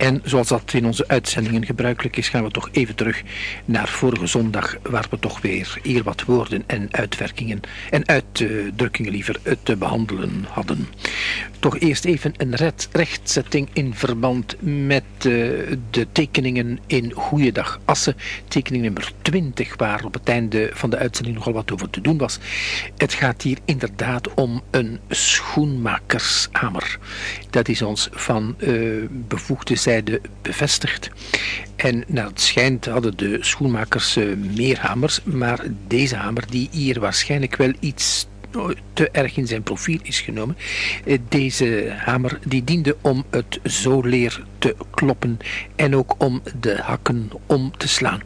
En zoals dat in onze uitzendingen gebruikelijk is, gaan we toch even terug naar vorige zondag, waar we toch weer hier wat woorden en uitwerkingen en uitdrukkingen liever te behandelen hadden. Toch eerst even een rechtzetting in verband met de tekeningen in Goeiedag Assen, tekening nummer 20, waar op het einde van de uitzending nogal wat over te doen was. Het gaat hier inderdaad om een schoenmakershamer. Dat is ons van uh, bevoegde bevestigd. En naar het schijnt hadden de schoenmakers uh, meer hamers, maar deze hamer die hier waarschijnlijk wel iets te erg in zijn profiel is genomen. Eh, deze hamer die diende om het zoleer te kloppen en ook om de hakken om te slaan.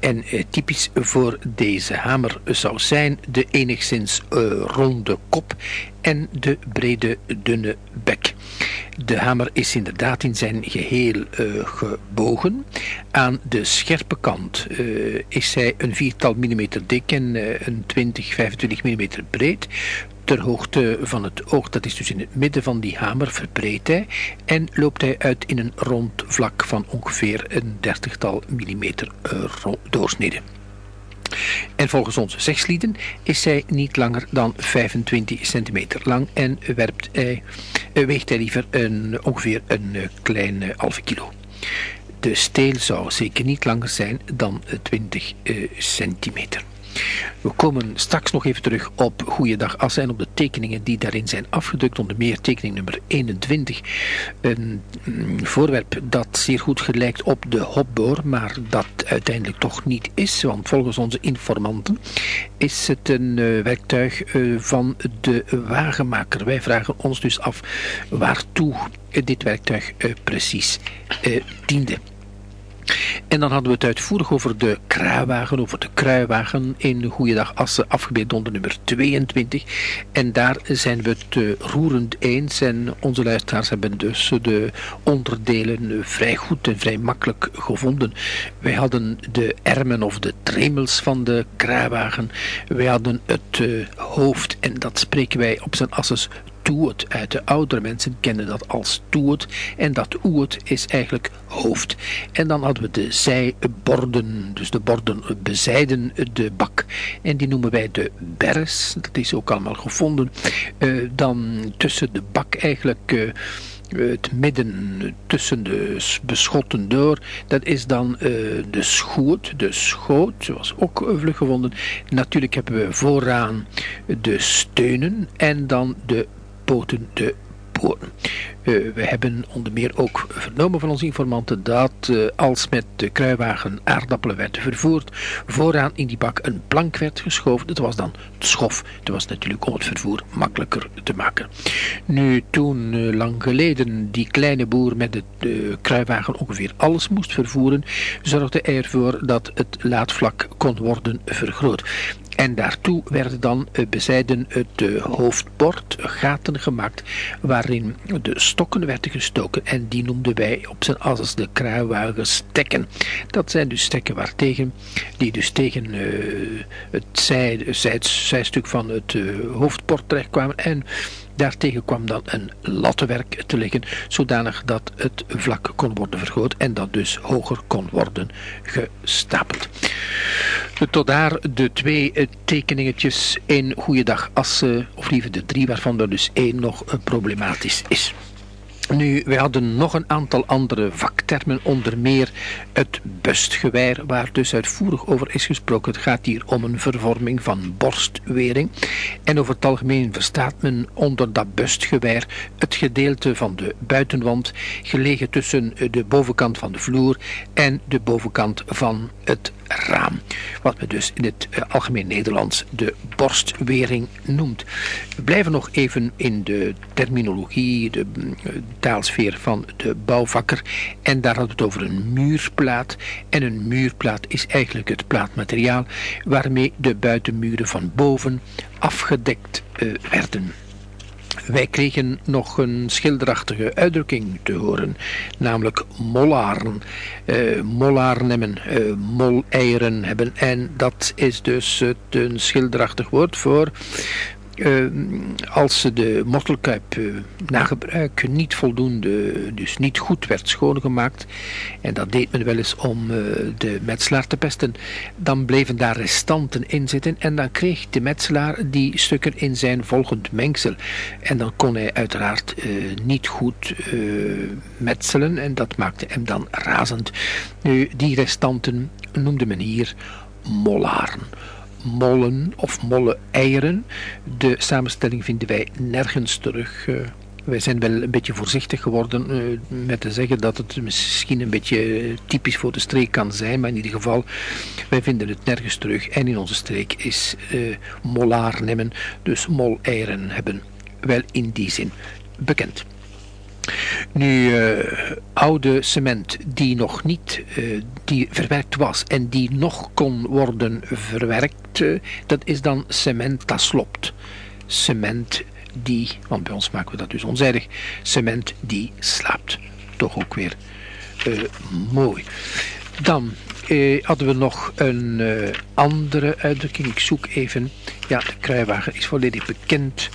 En eh, typisch voor deze hamer zou zijn de enigszins eh, ronde kop en de brede dunne bek. De hamer is inderdaad in zijn geheel uh, gebogen. Aan de scherpe kant uh, is zij een viertal millimeter dik en uh, een 20, 25 millimeter breed. Ter hoogte van het oog, dat is dus in het midden van die hamer, verbreedt hij en loopt hij uit in een rond vlak van ongeveer een dertigtal millimeter doorsnede. En volgens onze zegslieden is zij niet langer dan 25 centimeter lang en eh, weegt hij liever een, ongeveer een eh, klein eh, halve kilo. De steel zou zeker niet langer zijn dan 20 centimeter. We komen straks nog even terug op Goeiedag Assen en op de tekeningen die daarin zijn afgedrukt, onder meer tekening nummer 21. Een mm, voorwerp dat zeer goed gelijkt op de hopboor, maar dat uiteindelijk toch niet is, want volgens onze informanten is het een uh, werktuig uh, van de wagenmaker. Wij vragen ons dus af waartoe dit werktuig uh, precies diende. En dan hadden we het uitvoerig over de kruiwagen, over de kruiwagen in Goeiedag Assen, afgebeeld onder nummer 22. En daar zijn we het roerend eens en onze luisteraars hebben dus de onderdelen vrij goed en vrij makkelijk gevonden. Wij hadden de ermen of de tremels van de kruiwagen. Wij hadden het uh, hoofd en dat spreken wij op zijn asses toet uit. De oudere mensen kennen dat als toet en dat oet is eigenlijk hoofd. En dan hadden we de zijborden, dus de borden bezijden de bak. En die noemen wij de bers, dat is ook allemaal gevonden. Uh, dan tussen de bak eigenlijk... Uh, het midden tussen de beschotten door, dat is dan uh, de schoot, de schoot, zoals ook vlug gevonden. Natuurlijk hebben we vooraan de steunen en dan de poten te boren. Uh, we hebben onder meer ook vernomen van onze informanten dat uh, als met de kruiwagen aardappelen werd vervoerd, vooraan in die bak een plank werd geschoven. Dat was dan het schof. Dat was natuurlijk om het vervoer makkelijker te maken. Nu, toen uh, lang geleden die kleine boer met de kruiwagen ongeveer alles moest vervoeren, zorgde hij ervoor dat het laadvlak kon worden vergroot. En daartoe werden dan uh, bezijden het uh, hoofdbord gaten gemaakt waarin de stokken werden gestoken en die noemden wij op zijn as de kruiwagenstekken. Dat zijn dus stekken waartegen, die dus tegen uh, het zij, zij, zijstuk van het hoofdbord terechtkwamen en Daartegen kwam dan een lattenwerk te liggen, zodanig dat het vlak kon worden vergroot en dat dus hoger kon worden gestapeld. Tot daar de twee eh, tekeningetjes in Goeiedag Assen, of liever de drie, waarvan er dus één nog eh, problematisch is. Nu, we hadden nog een aantal andere vaktermen, onder meer het bustgeweer, waar dus uitvoerig over is gesproken. Het gaat hier om een vervorming van borstwering. En over het algemeen verstaat men onder dat bustgeweer het gedeelte van de buitenwand, gelegen tussen de bovenkant van de vloer en de bovenkant van het raam. Wat men dus in het uh, algemeen Nederlands de borstwering noemt. We blijven nog even in de terminologie, de uh, taalsfeer van de bouwvakker. En daar hadden we het over een muurplaat. En een muurplaat is eigenlijk het plaatmateriaal waarmee de buitenmuren van boven afgedekt uh, werden. Wij kregen nog een schilderachtige uitdrukking te horen, namelijk mollaren. Uh, hebben, moleieren hebben. En dat is dus een schilderachtig woord voor als de mortelkuip na gebruik niet voldoende, dus niet goed werd schoongemaakt, en dat deed men wel eens om de metselaar te pesten, dan bleven daar restanten in zitten en dan kreeg de metselaar die stukken in zijn volgend mengsel. En dan kon hij uiteraard niet goed metselen en dat maakte hem dan razend. Nu, die restanten noemde men hier mollaren. Mollen of molle eieren. De samenstelling vinden wij nergens terug. Uh, wij zijn wel een beetje voorzichtig geworden uh, met te zeggen dat het misschien een beetje typisch voor de streek kan zijn, maar in ieder geval, wij vinden het nergens terug. En in onze streek is uh, molaar nemen, dus eieren hebben, wel in die zin bekend. Nu, uh, oude cement die nog niet uh, die verwerkt was en die nog kon worden verwerkt, uh, dat is dan cement dat slopt. Cement die, want bij ons maken we dat dus onzijdig, cement die slaapt. Toch ook weer mooi. Dan hadden we nog een andere uitdrukking. Ik zoek even. Ja, de kruiwagen is volledig bekend.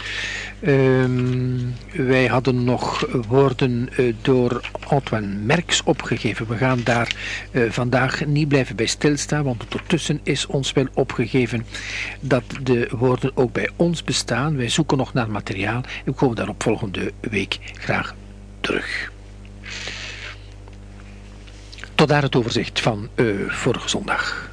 Um, wij hadden nog woorden uh, door Antoine Merks opgegeven. We gaan daar uh, vandaag niet blijven bij stilstaan, want ondertussen is ons wel opgegeven dat de woorden ook bij ons bestaan. Wij zoeken nog naar materiaal en we komen daarop volgende week graag terug. Tot daar het overzicht van uh, vorige zondag.